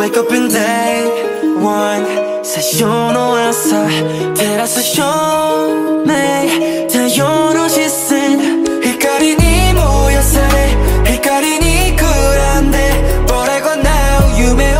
Wake up in day one. 最初の朝照らす照明。太陽の視線。光に燃やされ光にくらんで。俺がなう夢を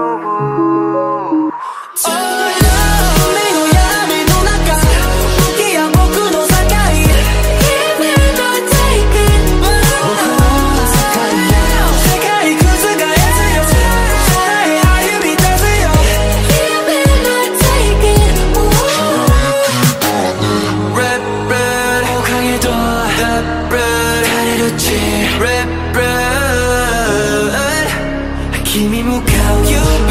little cheer Red, red 君も買う